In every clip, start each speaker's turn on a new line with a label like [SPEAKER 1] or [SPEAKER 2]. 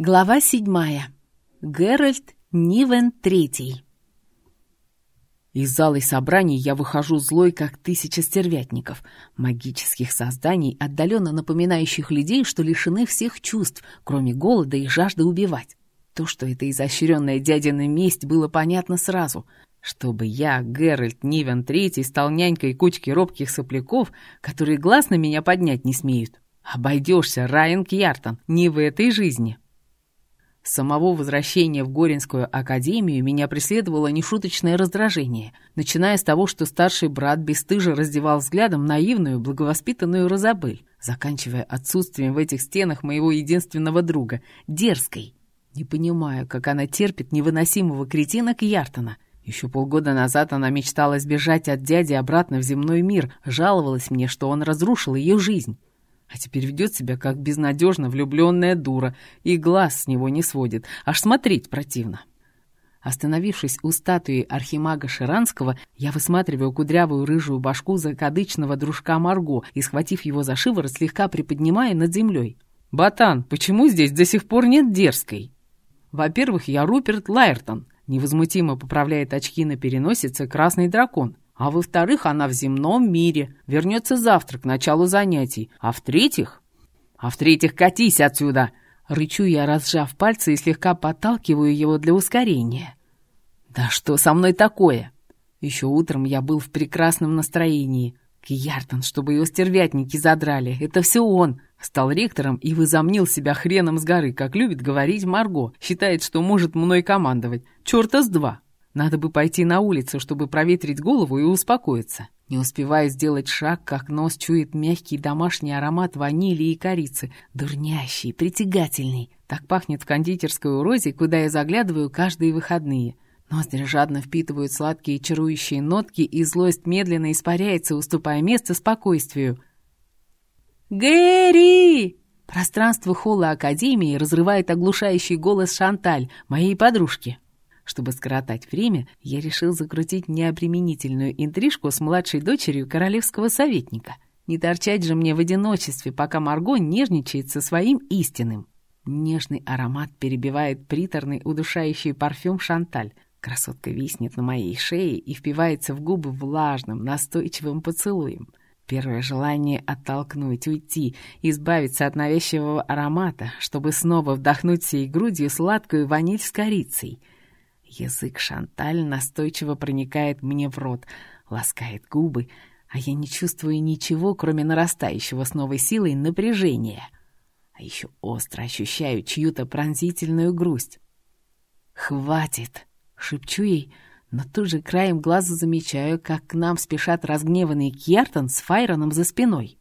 [SPEAKER 1] Глава седьмая. Геральт Нивен Третий. Из залы собраний я выхожу злой, как тысяча стервятников, магических созданий, отдаленно напоминающих людей, что лишены всех чувств, кроме голода и жажды убивать. То, что это изощренная дядина месть, было понятно сразу. Чтобы я, Геральт Нивен Третий, стал нянькой кучки робких сопляков, которые глаз на меня поднять не смеют. Обойдешься, Райан Кьяртон, не в этой жизни. С самого возвращения в Горинскую академию меня преследовало нешуточное раздражение, начиная с того, что старший брат бесстыже раздевал взглядом наивную, благовоспитанную Розабель, заканчивая отсутствием в этих стенах моего единственного друга, дерзкой. Не понимаю, как она терпит невыносимого кретина Кьяртона. Еще полгода назад она мечтала сбежать от дяди обратно в земной мир, жаловалась мне, что он разрушил ее жизнь. А теперь ведет себя как безнадежно влюбленная дура и глаз с него не сводит, аж смотреть противно. Остановившись у статуи архимага Ширанского, я высматриваю кудрявую рыжую башку закадычного дружка Марго и, схватив его за шиворот, слегка приподнимая над землей. «Ботан, почему здесь до сих пор нет дерзкой?» «Во-первых, я Руперт Лайертон», — невозмутимо поправляет очки на переносице красный дракон. А во-вторых, она в земном мире, вернется завтра к началу занятий. А в-третьих... А в-третьих, катись отсюда!» Рычу я, разжав пальцы и слегка подталкиваю его для ускорения. «Да что со мной такое?» Еще утром я был в прекрасном настроении. Кьяртон, чтобы его стервятники задрали. Это все он. Стал ректором и возомнил себя хреном с горы, как любит говорить Марго. Считает, что может мной командовать. Черта с два. Надо бы пойти на улицу, чтобы проветрить голову и успокоиться. Не успеваю сделать шаг, как нос чует мягкий домашний аромат ванили и корицы. Дурнящий, притягательный. Так пахнет в кондитерской у Рози, куда я заглядываю каждые выходные. Ноздри жадно впитывают сладкие чарующие нотки, и злость медленно испаряется, уступая место спокойствию. «Гэри!» Пространство холла Академии разрывает оглушающий голос Шанталь, моей подружки. Чтобы скоротать время, я решил закрутить необременительную интрижку с младшей дочерью королевского советника. Не торчать же мне в одиночестве, пока Марго нежничает со своим истинным. Нежный аромат перебивает приторный удушающий парфюм «Шанталь». Красотка виснет на моей шее и впивается в губы влажным, настойчивым поцелуем. Первое желание — оттолкнуть, уйти, избавиться от навязчивого аромата, чтобы снова вдохнуть всей грудью сладкую ваниль с корицей — Язык Шанталь настойчиво проникает мне в рот, ласкает губы, а я не чувствую ничего, кроме нарастающего с новой силой напряжения. А еще остро ощущаю чью-то пронзительную грусть. «Хватит!» — шепчу ей, но тут же краем глаза замечаю, как к нам спешат разгневанный Кьяртон с Файроном за спиной.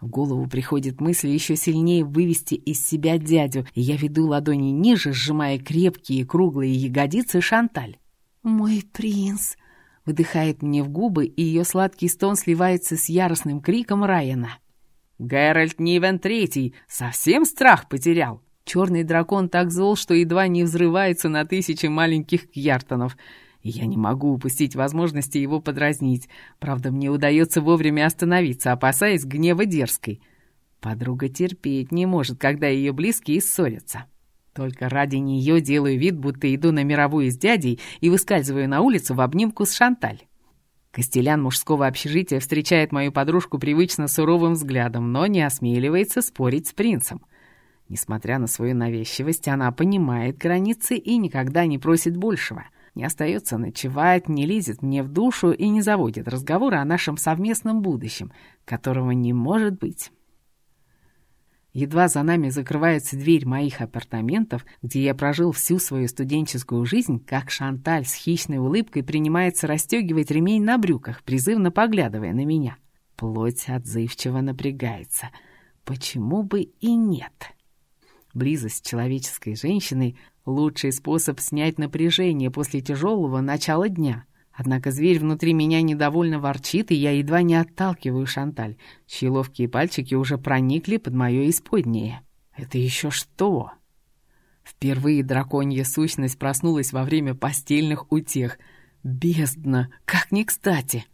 [SPEAKER 1] В голову приходит мысль еще сильнее вывести из себя дядю, и я веду ладони ниже, сжимая крепкие круглые ягодицы Шанталь. «Мой принц!» — выдыхает мне в губы, и ее сладкий стон сливается с яростным криком Райана. «Геральт Нивен Третий! Совсем страх потерял!» Черный дракон так зол, что едва не взрывается на тысячи маленьких кьяртонов — я не могу упустить возможности его подразнить. Правда, мне удается вовремя остановиться, опасаясь гнева дерзкой. Подруга терпеть не может, когда ее близкие ссорятся. Только ради нее делаю вид, будто иду на мировую с дядей и выскальзываю на улицу в обнимку с Шанталь. Костелян мужского общежития встречает мою подружку привычно суровым взглядом, но не осмеливается спорить с принцем. Несмотря на свою навязчивость, она понимает границы и никогда не просит большего — не остается ночевать, не лезет мне в душу и не заводит разговоры о нашем совместном будущем, которого не может быть. Едва за нами закрывается дверь моих апартаментов, где я прожил всю свою студенческую жизнь, как Шанталь с хищной улыбкой принимается расстегивать ремень на брюках, призывно поглядывая на меня. Плоть отзывчиво напрягается. Почему бы и нет? Близость человеческой женщиной Лучший способ снять напряжение после тяжелого начала дня. Однако зверь внутри меня недовольно ворчит, и я едва не отталкиваю Шанталь, чьи ловкие пальчики уже проникли под мое исподнее. Это еще что? Впервые драконья сущность проснулась во время постельных утех. Бездна! Как не кстати!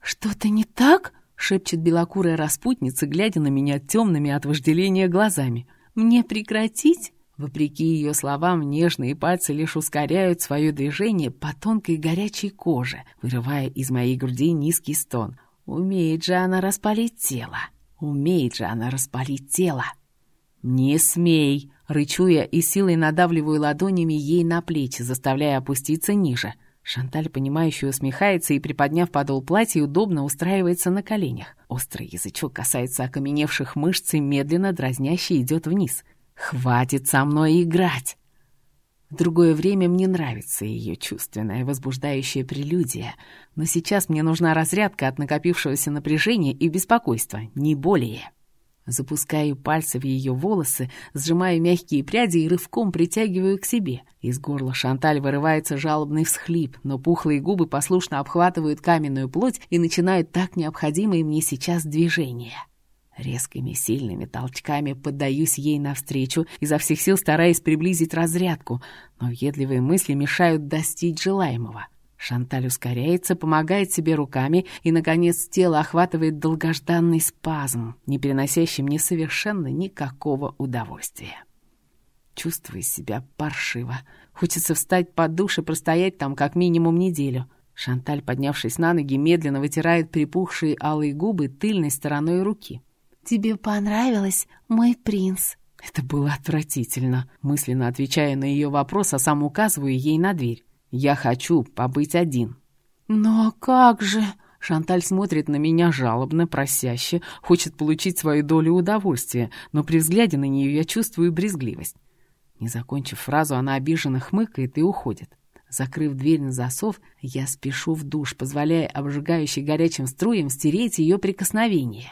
[SPEAKER 1] «Что-то не так?» — шепчет белокурая распутница, глядя на меня темными от вожделения глазами — Мне прекратить?» Вопреки ее словам, нежные пальцы лишь ускоряют свое движение по тонкой горячей коже, вырывая из моей груди низкий стон. Умеет же она распалить тело. Умеет же она распалить тело. «Не смей!» — рычу я и силой надавливаю ладонями ей на плечи, заставляя опуститься ниже. Шанталь, понимающе усмехается и, приподняв подол платья, удобно устраивается на коленях. Острый язычок касается окаменевших мышц и медленно, дразняще идет вниз. «Хватит со мной играть!» В другое время мне нравится ее чувственная, возбуждающая прелюдия, но сейчас мне нужна разрядка от накопившегося напряжения и беспокойства, не более. Запускаю пальцы в ее волосы, сжимаю мягкие пряди и рывком притягиваю к себе. Из горла Шанталь вырывается жалобный всхлип, но пухлые губы послушно обхватывают каменную плоть и начинают так необходимые мне сейчас движения. Резкими сильными толчками поддаюсь ей навстречу, изо всех сил стараясь приблизить разрядку, но въедливые мысли мешают достичь желаемого. Шанталь ускоряется, помогает себе руками, и, наконец, тело охватывает долгожданный спазм, не переносящий мне совершенно никакого удовольствия. Чувствую себя паршиво. Хочется встать под душ и простоять там как минимум неделю. Шанталь, поднявшись на ноги, медленно вытирает припухшие алые губы тыльной стороной руки.
[SPEAKER 2] «Тебе понравилось, мой принц?»
[SPEAKER 1] Это было отвратительно, мысленно отвечая на ее вопрос, а сам указываю ей на дверь. Я хочу побыть один».
[SPEAKER 2] «Но как же...»
[SPEAKER 1] Шанталь смотрит на меня жалобно, просяще, хочет получить свою долю удовольствия, но при взгляде на нее я чувствую брезгливость. Не закончив фразу, она обиженно хмыкает и уходит. Закрыв дверь на засов, я спешу в душ, позволяя обжигающей горячим струям стереть ее прикосновение.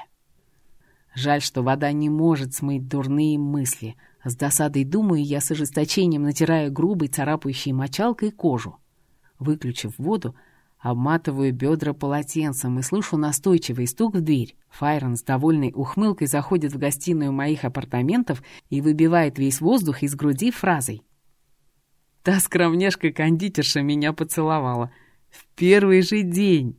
[SPEAKER 1] Жаль, что вода не может смыть дурные мысли — с досадой думаю я с ожесточением натираю грубой, царапающей мочалкой кожу. Выключив воду, обматываю бедра полотенцем и слышу настойчивый стук в дверь. Файрон с довольной ухмылкой заходит в гостиную моих апартаментов и выбивает весь воздух из груди фразой. «Та скромняшка-кондитерша меня поцеловала. В первый же день!»